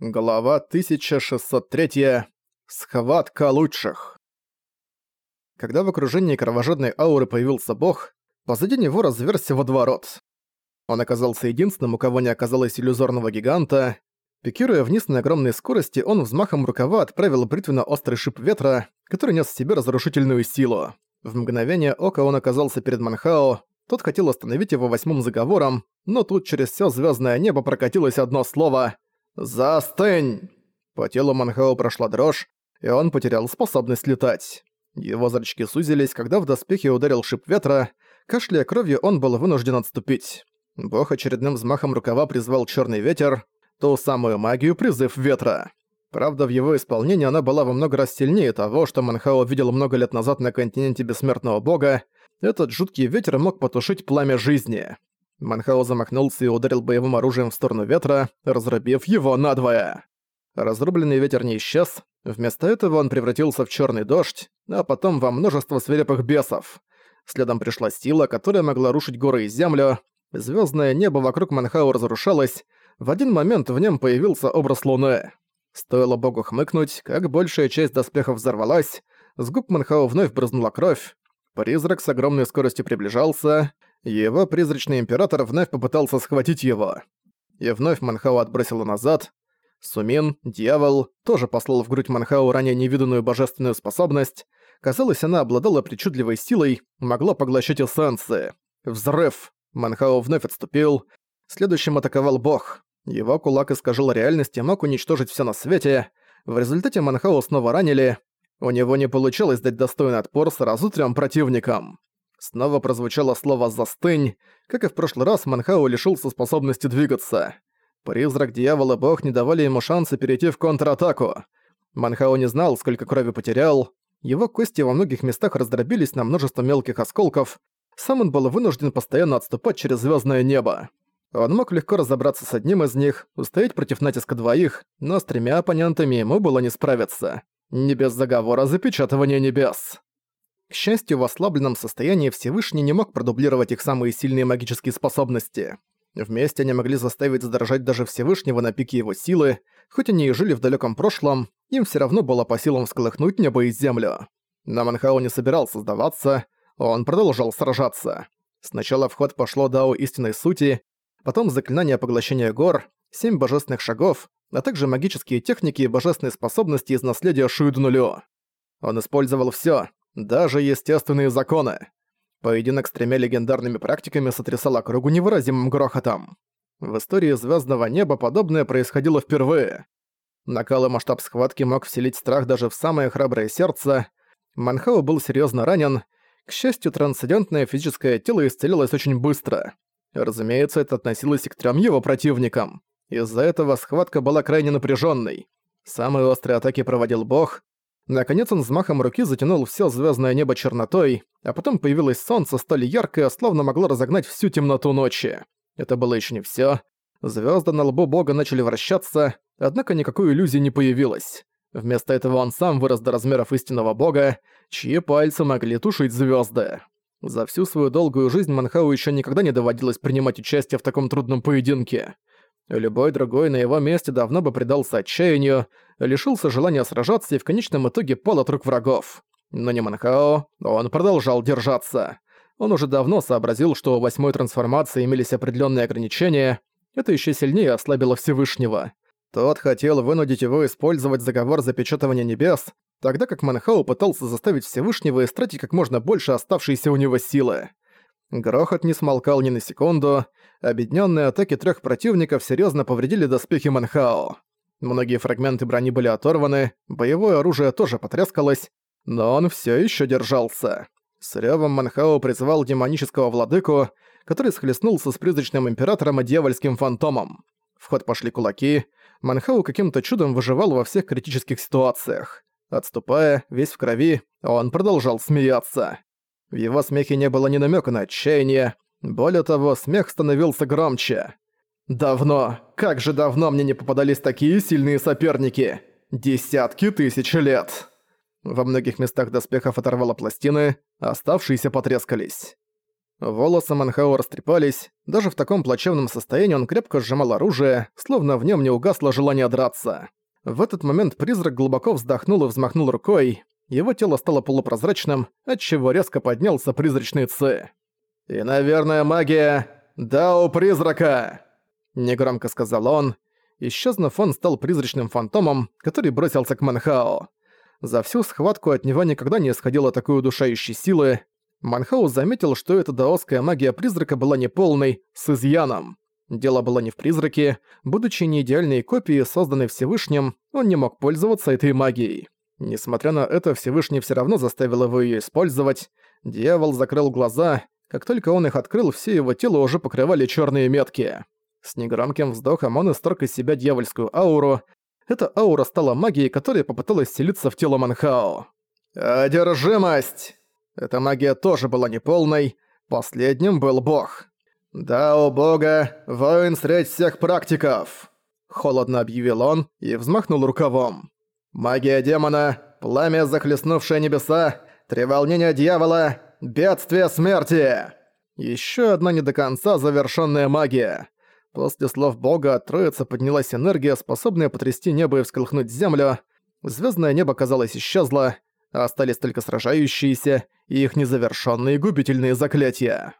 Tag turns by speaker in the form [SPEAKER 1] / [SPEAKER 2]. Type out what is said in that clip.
[SPEAKER 1] Глава 1603. Схватка лучших. Когда в окружении кровожадной ауры появился бог, позади него разверзся водоворот. Он оказался единственным, у кого не оказалось иллюзорного гиганта. Пикируя вниз на огромной скорости, он взмахом рукава отправил бритвенно-острый шип ветра, который нес в себе разрушительную силу. В мгновение ока он оказался перед Манхао, тот хотел остановить его восьмым заговором, но тут через все звездное небо прокатилось одно слово — «Застынь!» По телу Манхао прошла дрожь, и он потерял способность летать. Его зрачки сузились, когда в доспехе ударил шип ветра, кашляя кровью он был вынужден отступить. Бог очередным взмахом рукава призвал черный ветер, ту самую магию призыв ветра. Правда, в его исполнении она была во много раз сильнее того, что Манхао видел много лет назад на континенте Бессмертного Бога. Этот жуткий ветер мог потушить пламя жизни. Манхао замахнулся и ударил боевым оружием в сторону ветра, разрубив его надвое. Разрубленный ветер не исчез, вместо этого он превратился в черный дождь, а потом во множество свирепых бесов. Следом пришла сила, которая могла рушить горы и землю. Звездное небо вокруг Манхау разрушалось, в один момент в нем появился образ луны. Стоило богу хмыкнуть, как большая часть доспехов взорвалась, с губ Манхау вновь брызнула кровь, призрак с огромной скоростью приближался, его призрачный император вновь попытался схватить его. И вновь Манхау отбросила назад. Сумин, дьявол, тоже послал в грудь Манхау ранее невиданную божественную способность. Казалось, она обладала причудливой силой, могла поглощать эссенции. Взрыв! Манхау вновь отступил. Следующим атаковал бог. Его кулак искажал реальность и мог уничтожить все на свете. В результате Манхау снова ранили. У него не получилось дать достойный отпор сразу трем противникам. Снова прозвучало слово «застынь». Как и в прошлый раз, Манхау лишился способности двигаться. Призрак, дьявол и бог не давали ему шанса перейти в контратаку. Манхау не знал, сколько крови потерял. Его кости во многих местах раздробились на множество мелких осколков. Сам он был вынужден постоянно отступать через звездное небо. Он мог легко разобраться с одним из них, устоять против натиска двоих, но с тремя оппонентами ему было не справиться. Не без заговора запечатывания небес. К счастью, в ослабленном состоянии Всевышний не мог продублировать их самые сильные магические способности. Вместе они могли заставить задрожать даже Всевышнего на пике его силы, хоть они и жили в далеком прошлом, им все равно было по силам всколыхнуть небо и землю. Но Манхау не собирался сдаваться, он продолжал сражаться. Сначала в ход пошло Дао истинной сути, потом заклинание поглощения гор, семь божественных шагов, а также магические техники и божественные способности из наследия Шуидунулю. Он использовал все, даже естественные законы. Поединок с тремя легендарными практиками сотрясал округу невыразимым грохотом. В истории Звездного неба подобное происходило впервые. Накал и масштаб схватки мог вселить страх даже в самое храброе сердце. Манхау был серьезно ранен. К счастью, трансцендентное физическое тело исцелилось очень быстро. Разумеется, это относилось и к трем его противникам. Из-за этого схватка была крайне напряженной. Самые острые атаки проводил бог, Наконец он взмахом руки затянул все звездное небо чернотой, а потом появилось солнце столь яркое, словно могло разогнать всю темноту ночи. Это было еще не все. Звезды на лбу бога начали вращаться, однако никакой иллюзии не появилось. Вместо этого он сам вырос до размеров истинного бога, чьи пальцы могли тушить звезды. За всю свою долгую жизнь Манхау еще никогда не доводилось принимать участие в таком трудном поединке. Любой другой на его месте давно бы предался отчаянию, лишился желания сражаться и в конечном итоге пал от рук врагов. Но не Манхао, он продолжал держаться. Он уже давно сообразил, что у восьмой трансформации имелись определенные ограничения, это еще сильнее ослабило Всевышнего. Тот хотел вынудить его использовать заговор запечатывания небес, тогда как Манхау пытался заставить Всевышнего истратить как можно больше оставшейся у него силы. Грохот не смолкал ни на секунду, объединенные атаки трех противников серьезно повредили доспехи Манхао. Многие фрагменты брони были оторваны, боевое оружие тоже потрескалось, но он все еще держался. С ревом Манхао призвал демонического владыку, который схлестнулся с призрачным императором и дьявольским фантомом. В ход пошли кулаки, Манхау каким-то чудом выживал во всех критических ситуациях. Отступая, весь в крови, он продолжал смеяться. В его смехе не было ни намека на отчаяние. Более того, смех становился громче. «Давно, как же давно мне не попадались такие сильные соперники! Десятки тысяч лет!» Во многих местах доспехов оторвало пластины, оставшиеся потрескались. Волосы Манхао растрепались, даже в таком плачевном состоянии он крепко сжимал оружие, словно в нем не угасло желание драться. В этот момент призрак глубоко вздохнул и взмахнул рукой, его тело стало полупрозрачным, отчего резко поднялся призрачный Ци. «И, наверное, магия... Да у призрака!» Негромко сказал он. Исчезнув, он стал призрачным фантомом, который бросился к Манхао. За всю схватку от него никогда не исходило такой удушающей силы. Манхау заметил, что эта даосская магия призрака была неполной, с изъяном. Дело было не в призраке. Будучи не идеальной копией, созданной Всевышним, он не мог пользоваться этой магией. Несмотря на это, Всевышний все равно заставил его ее использовать. Дьявол закрыл глаза. Как только он их открыл, все его тело уже покрывали черные метки. С негромким вздохом он исторг из себя дьявольскую ауру. Эта аура стала магией, которая попыталась селиться в тело Манхао. «Одержимость!» Эта магия тоже была неполной. Последним был бог. «Да, у бога, воин средь всех практиков!» Холодно объявил он и взмахнул рукавом. Магия демона, пламя, захлестнувшее небеса, треволнение дьявола, бедствие смерти. Еще одна не до конца завершенная магия. После слов бога от троицы поднялась энергия, способная потрясти небо и всколыхнуть землю. Звездное небо, казалось, исчезло, а остались только сражающиеся и их незавершенные губительные заклятия.